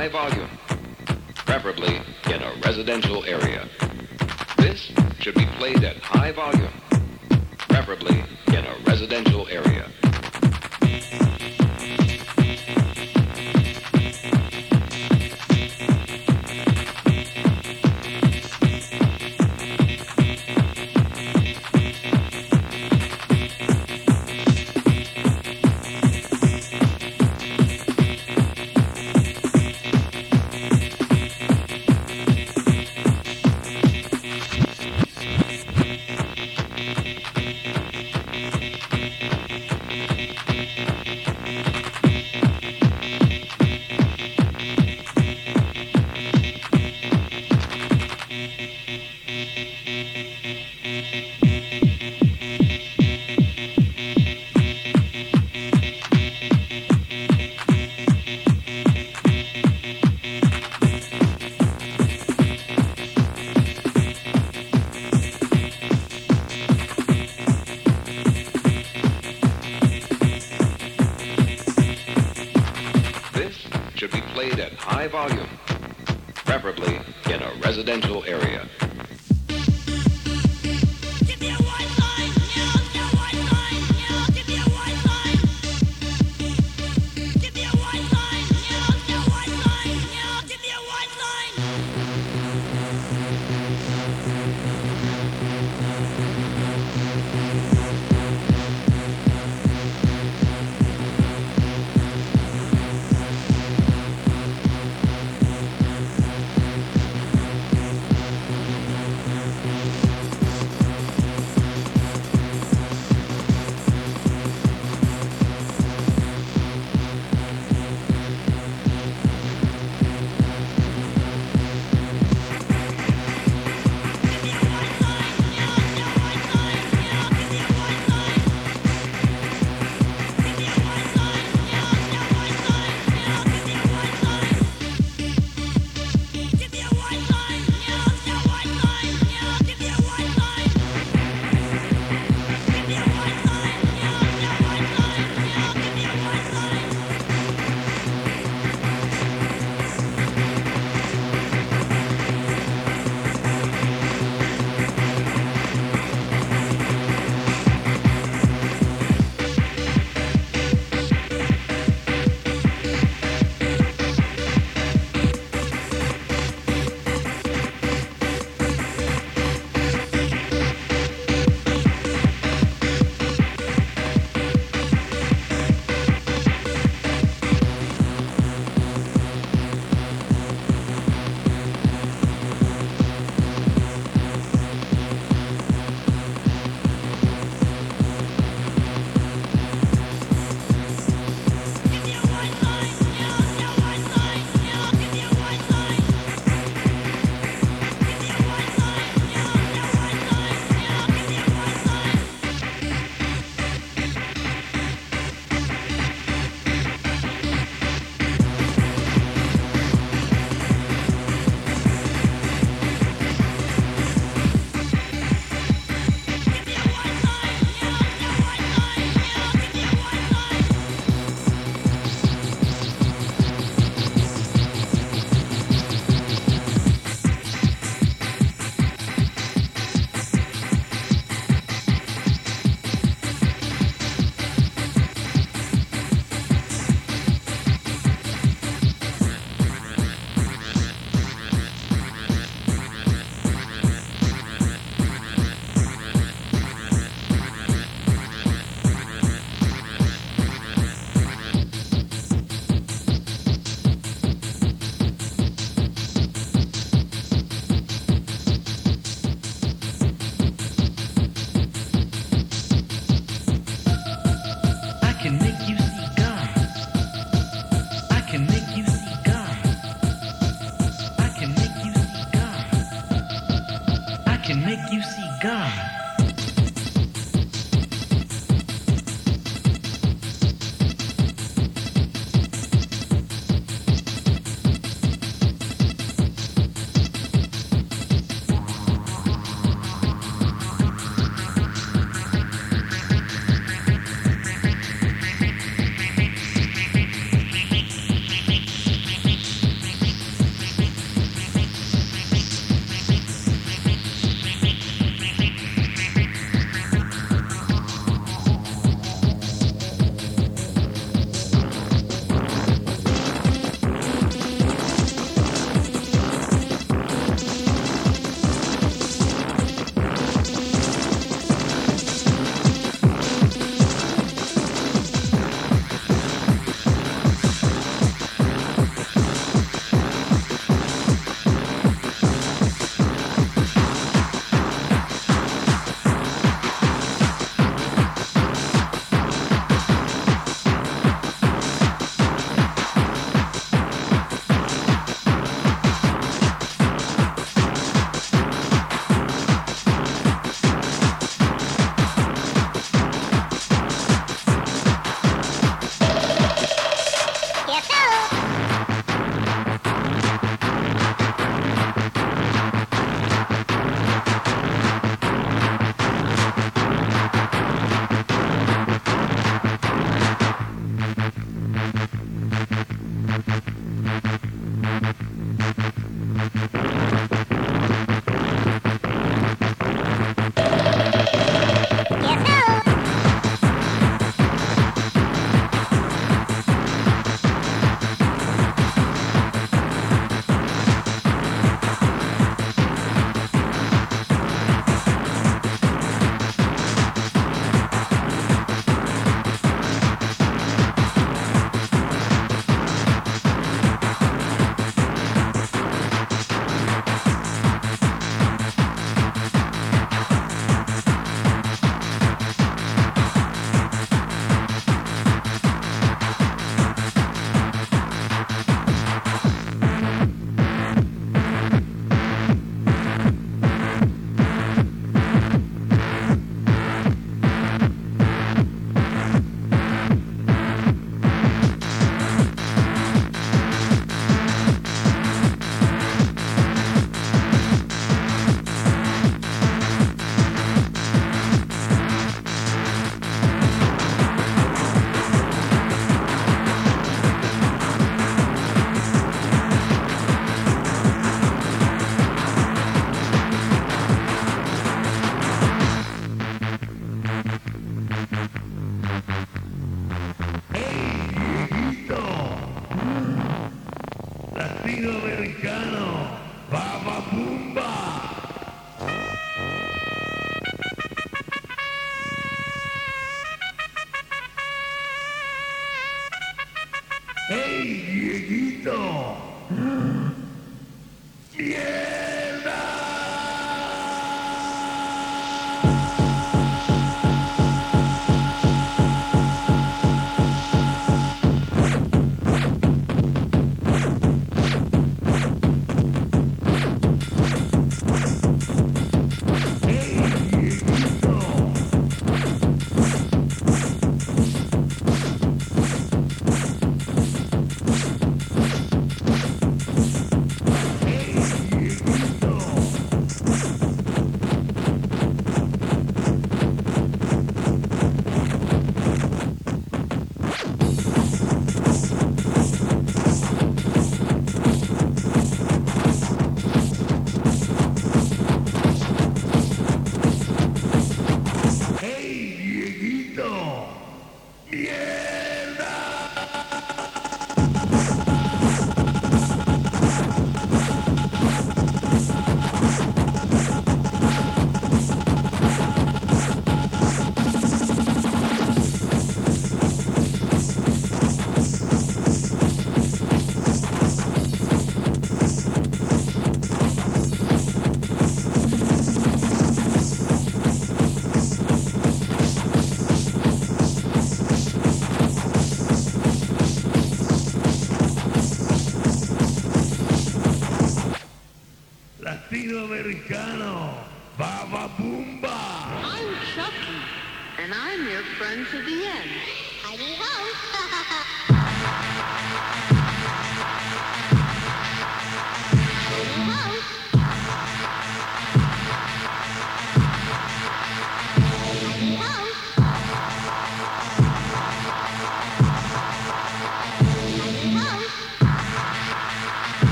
high volume, preferably in a residential area. high volume, preferably in a residential area.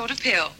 Sort of pill.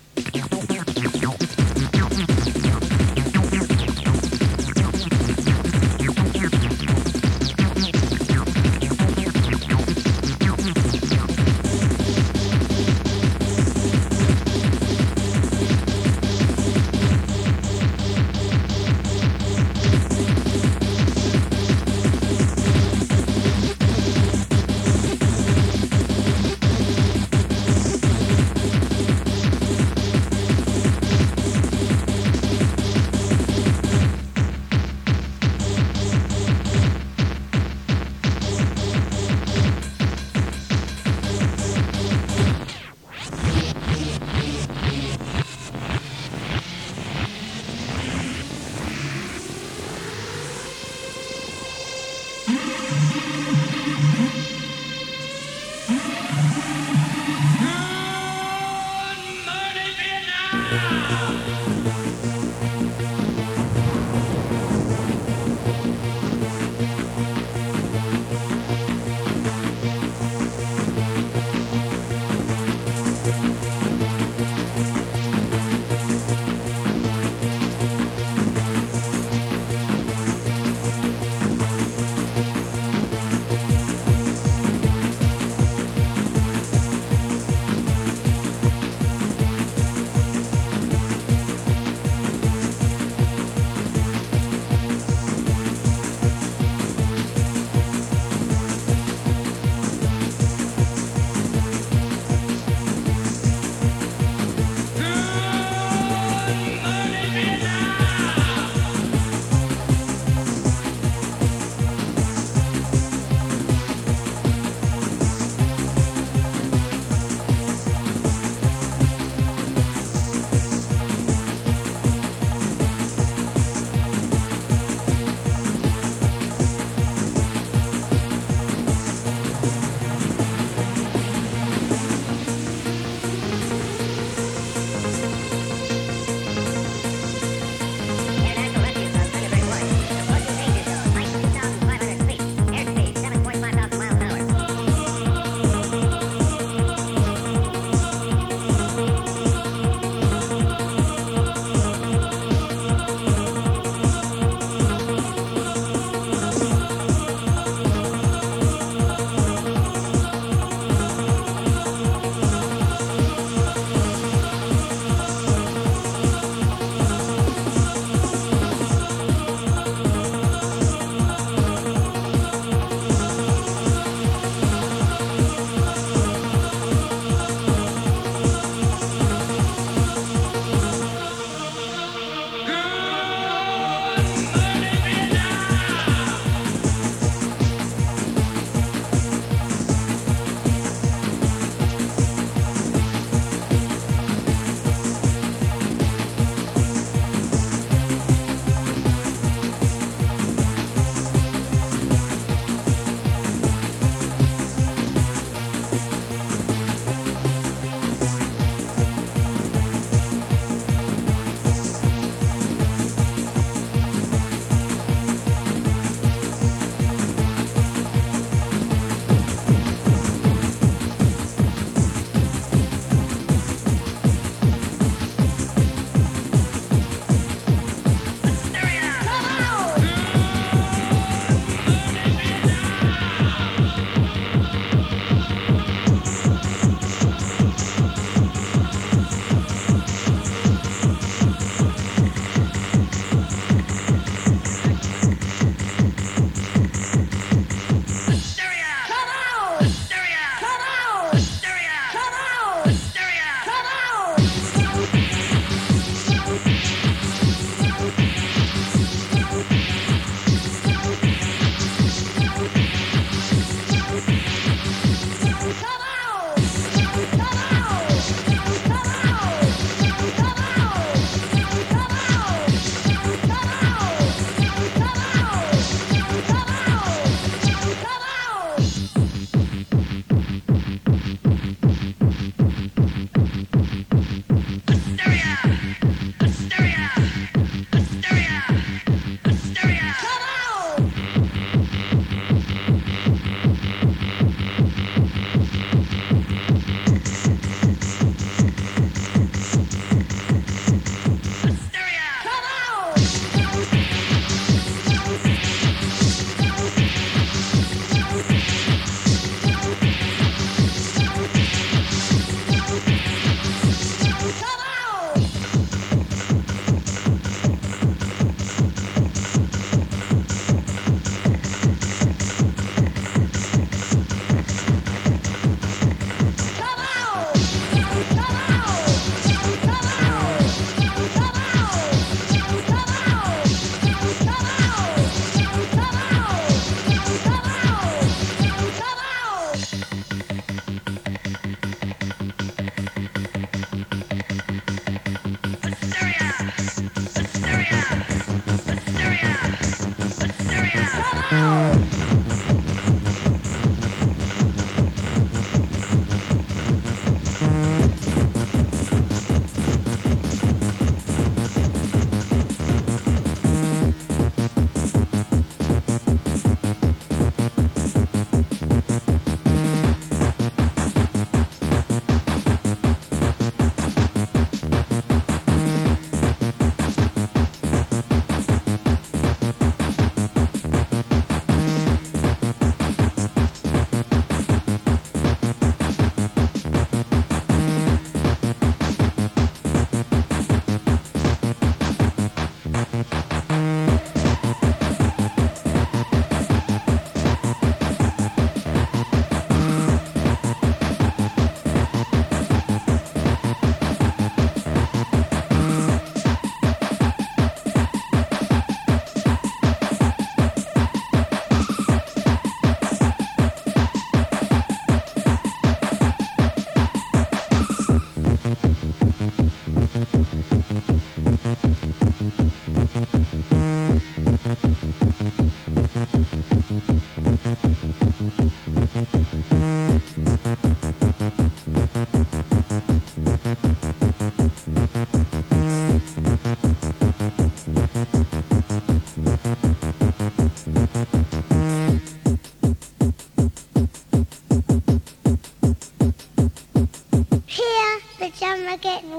Drummer get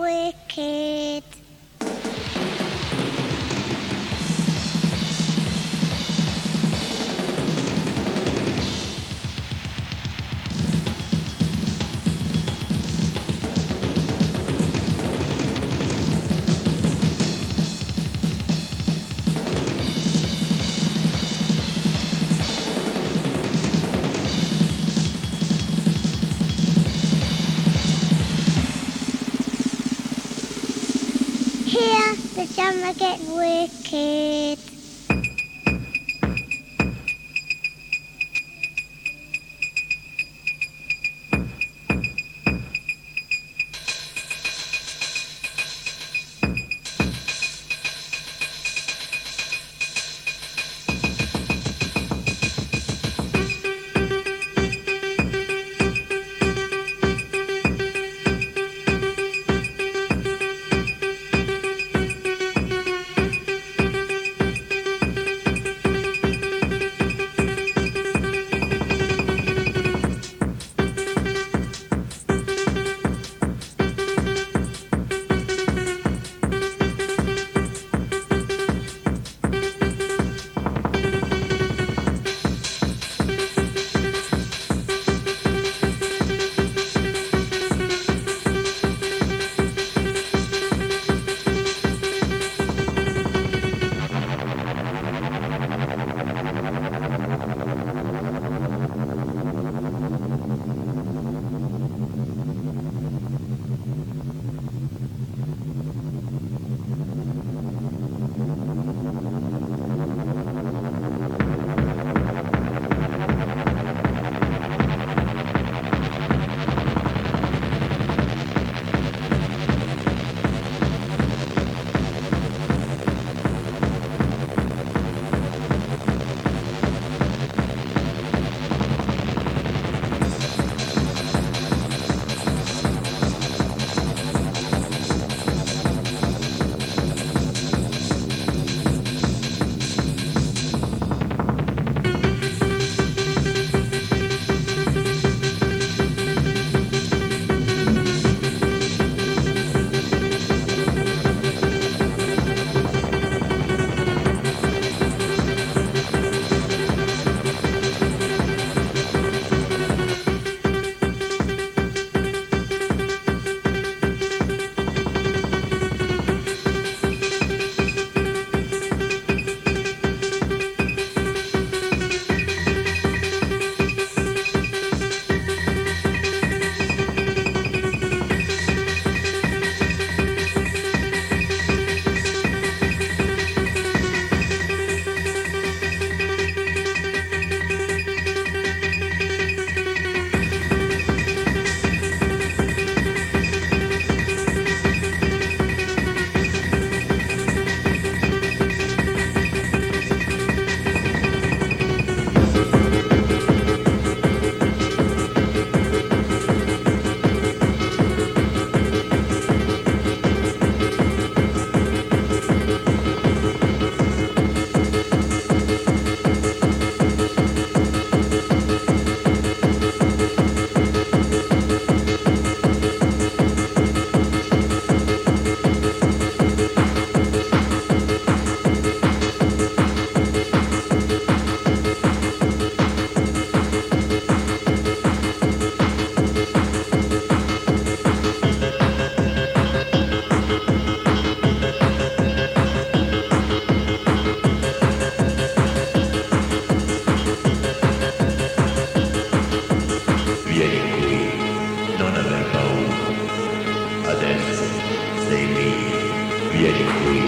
death. They leave Viet Cui.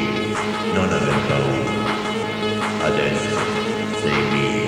None of them know. A death. They.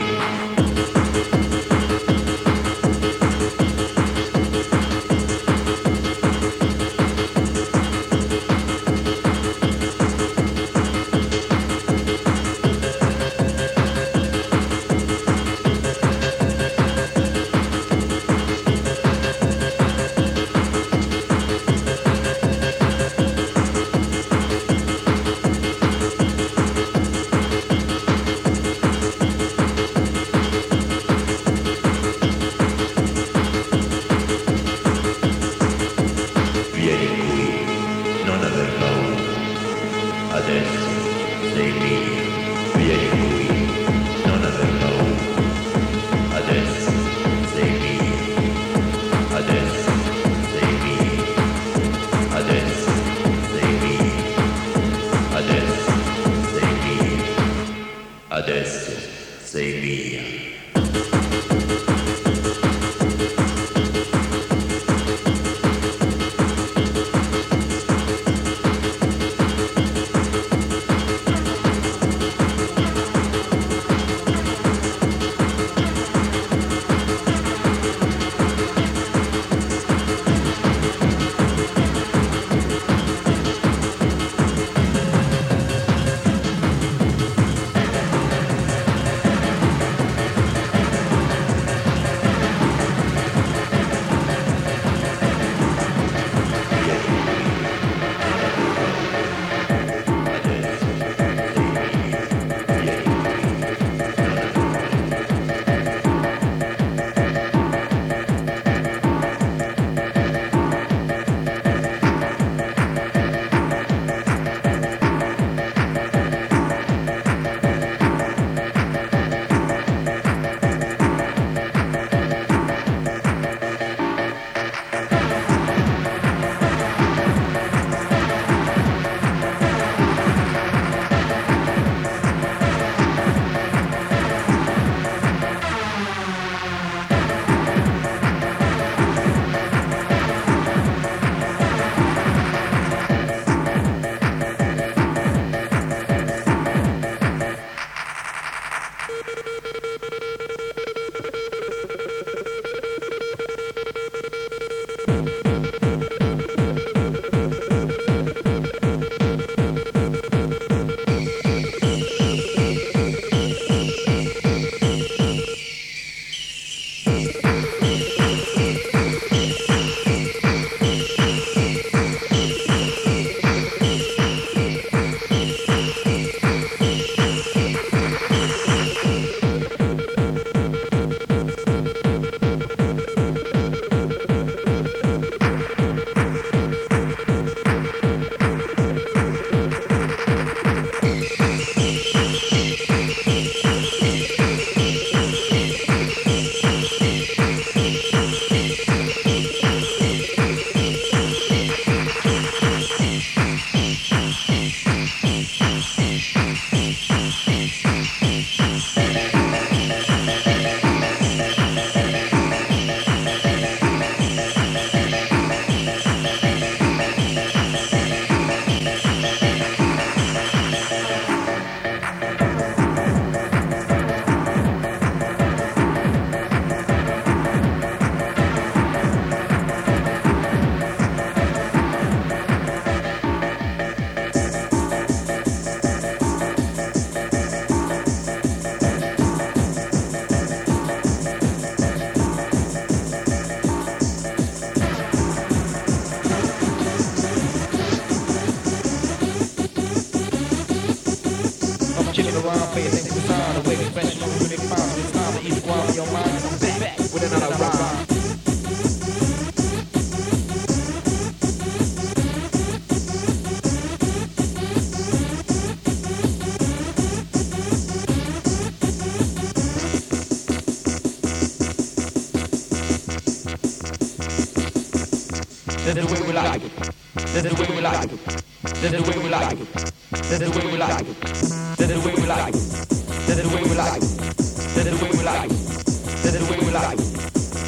Like it. That's the way we like it. That's the way we like it. That's the way we like it. That's the way we like it. That's the way we like it. That's the way we like it. That's the way we like it.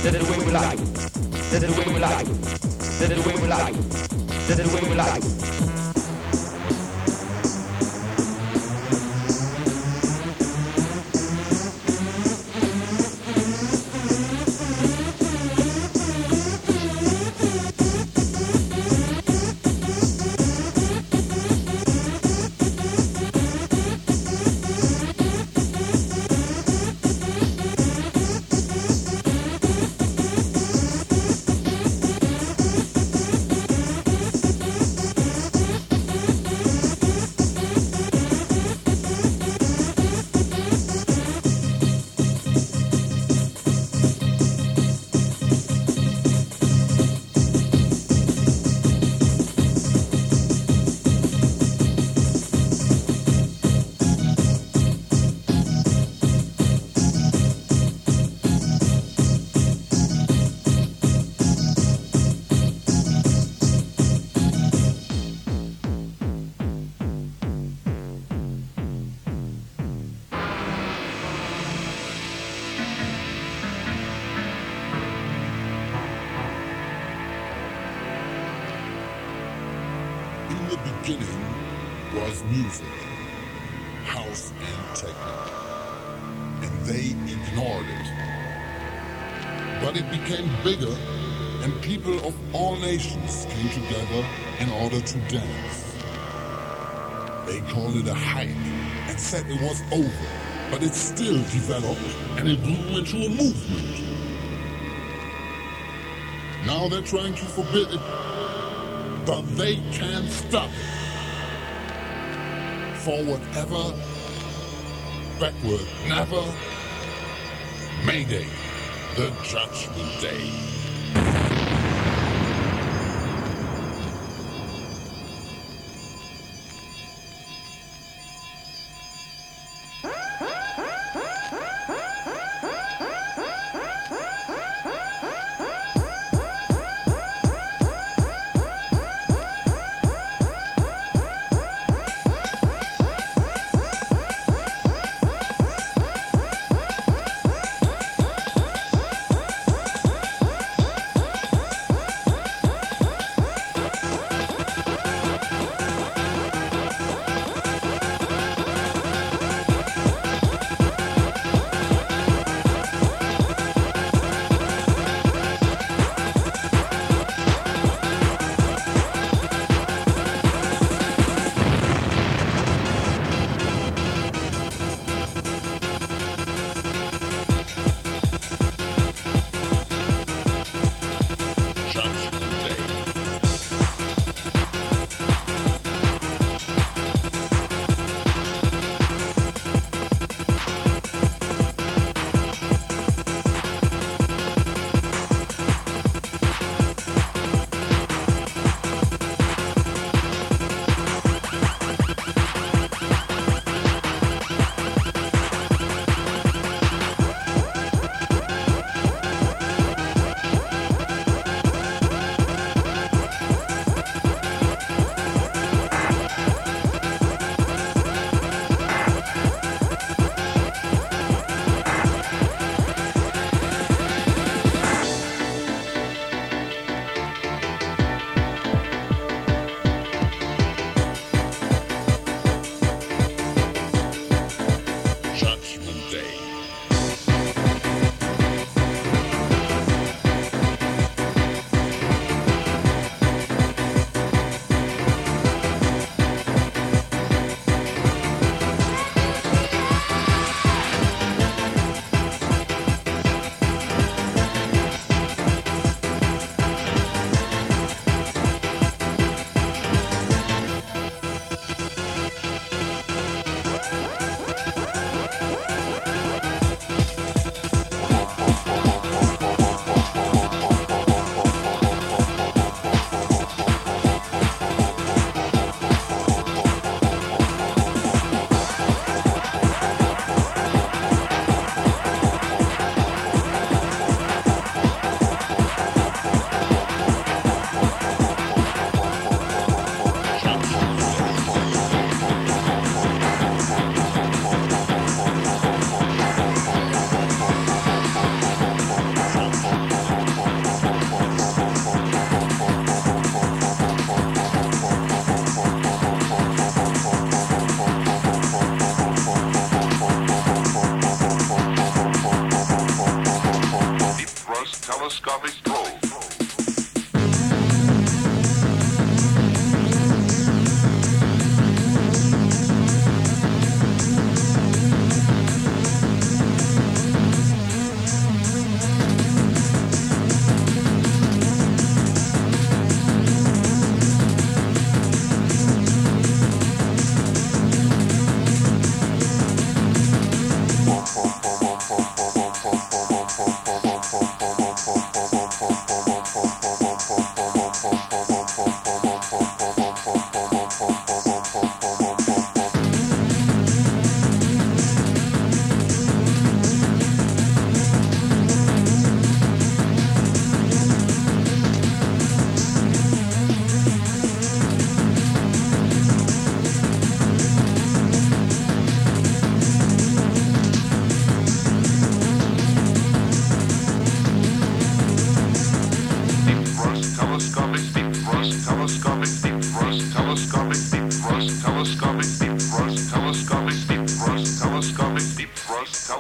That's the way we like it. That's the way we like it. That's the way we like it. That's the way we like it. To dance. They called it a hype and said it was over, but it still developed and it grew into a movement. Now they're trying to forbid it but they can't stop it. Forward ever, backward never. Mayday, the judgment day.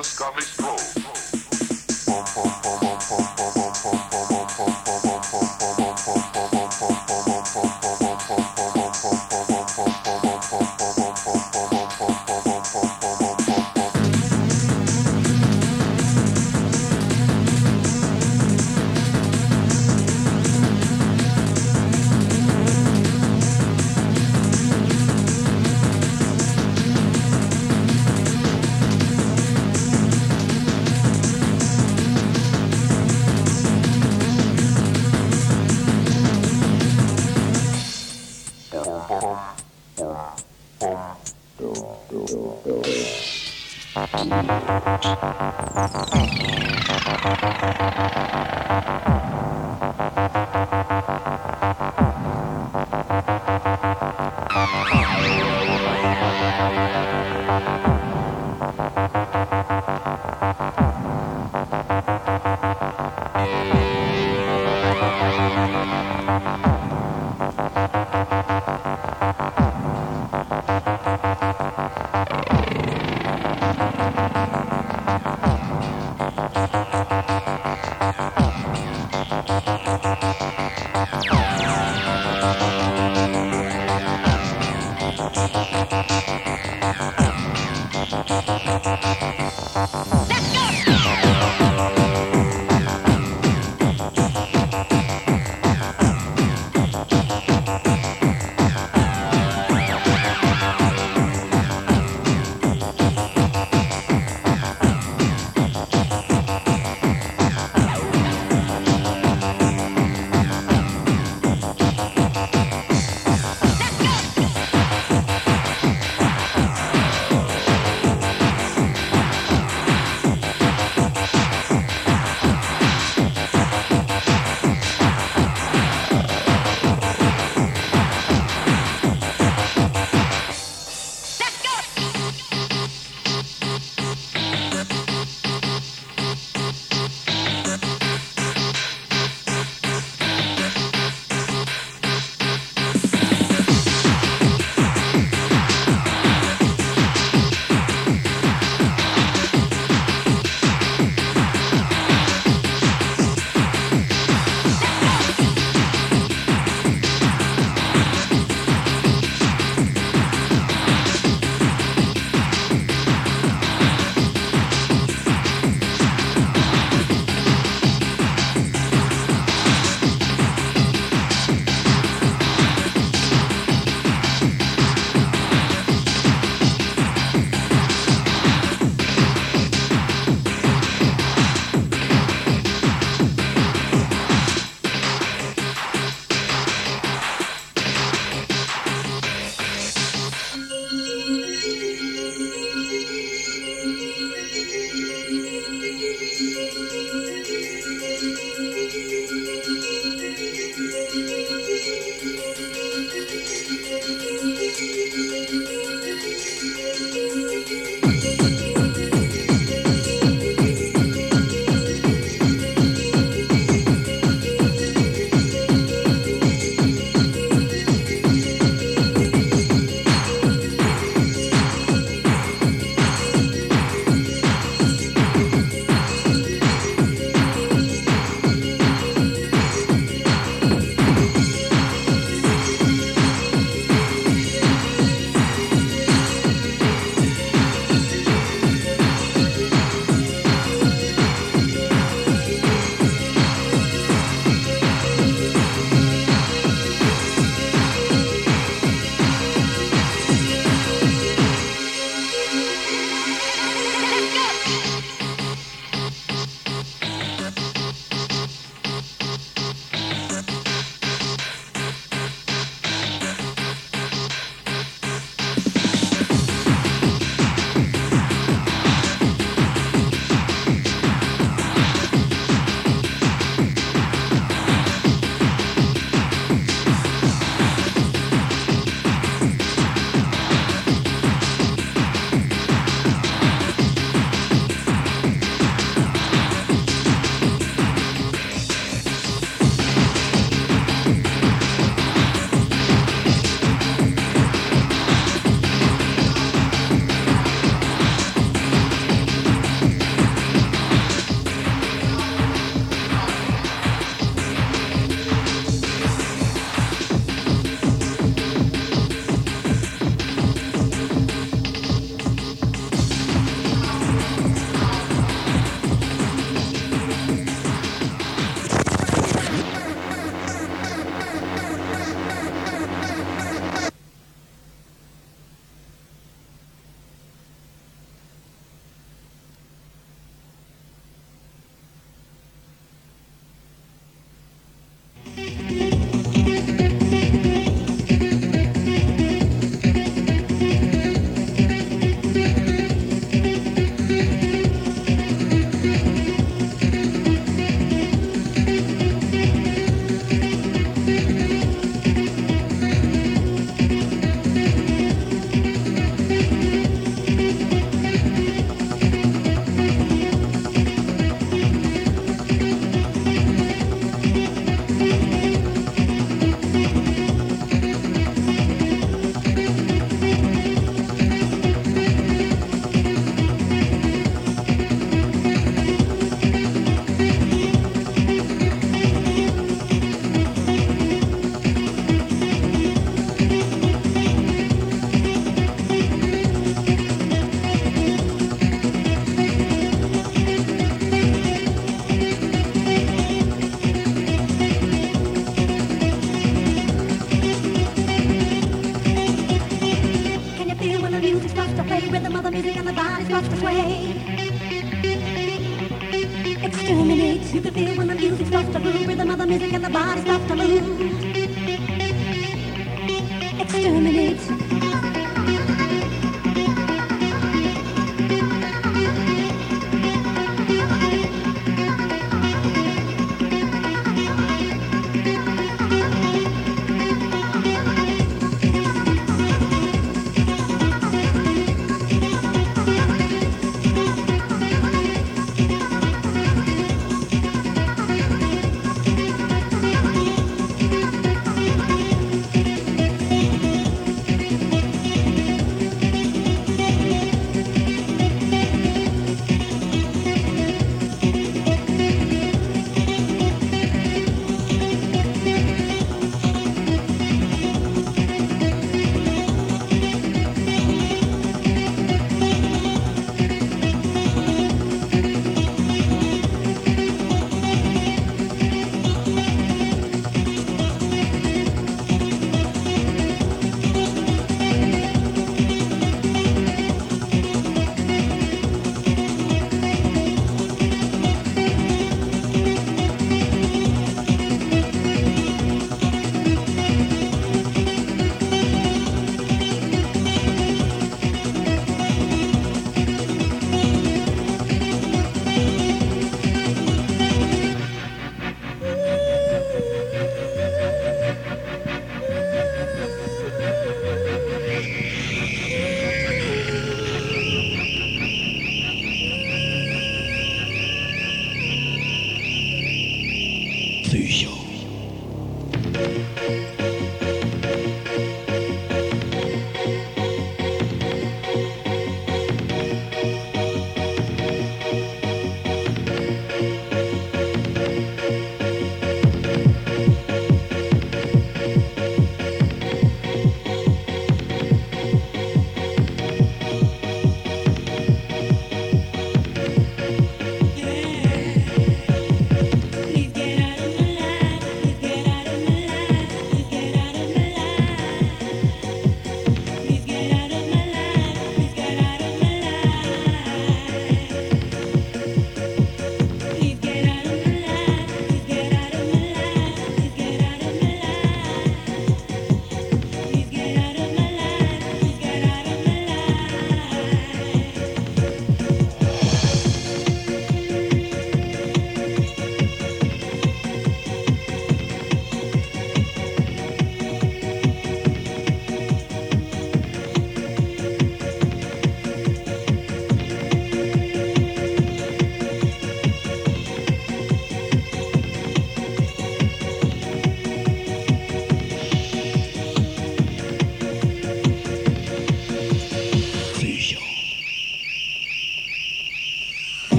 Telescopic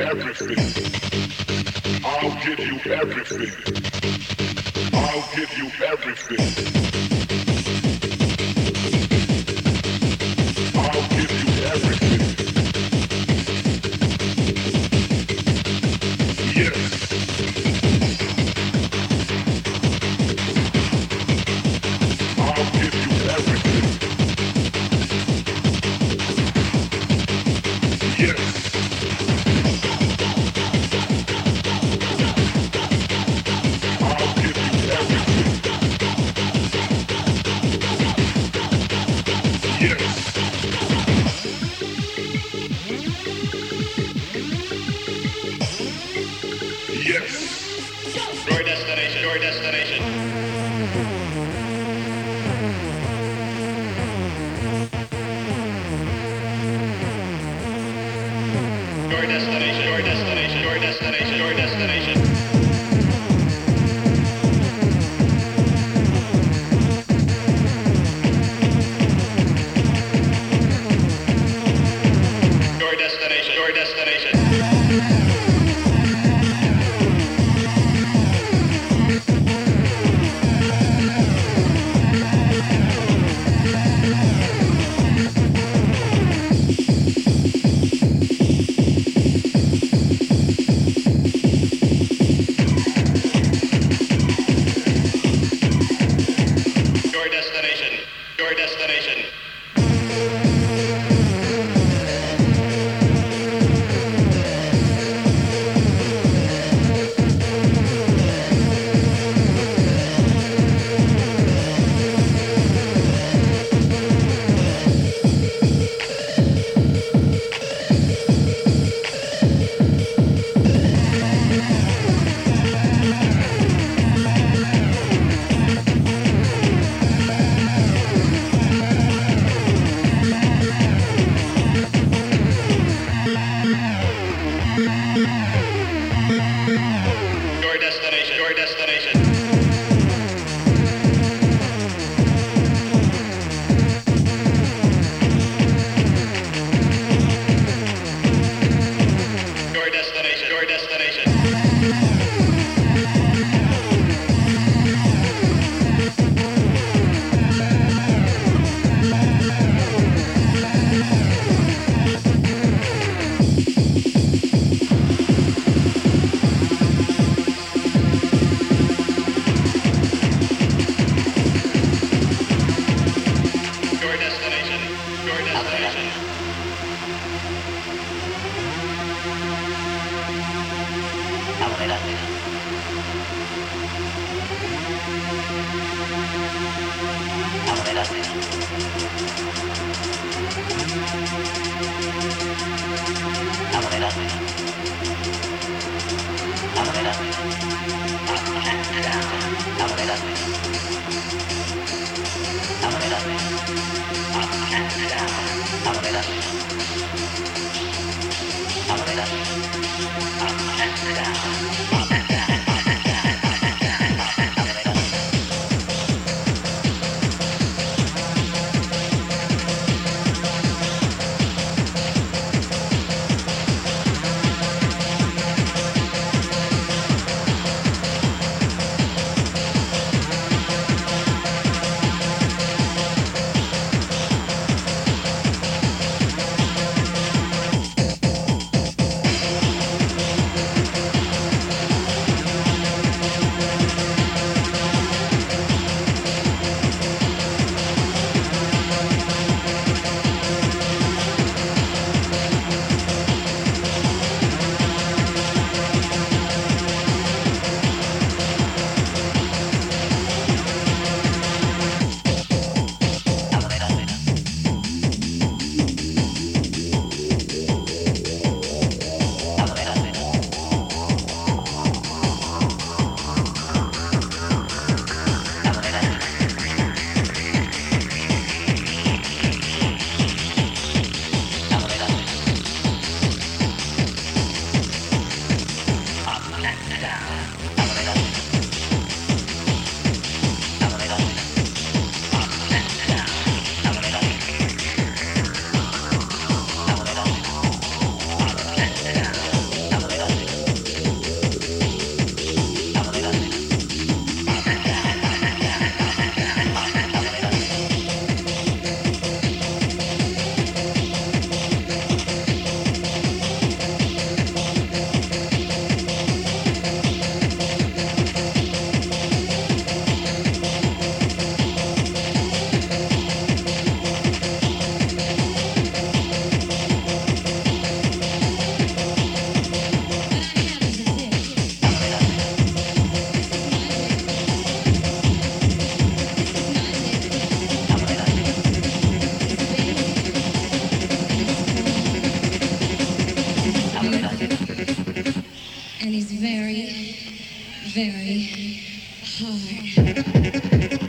everything. adelante. Adelante. Adelante. Adelante. Adelante. Adelante. Down. very, very hard.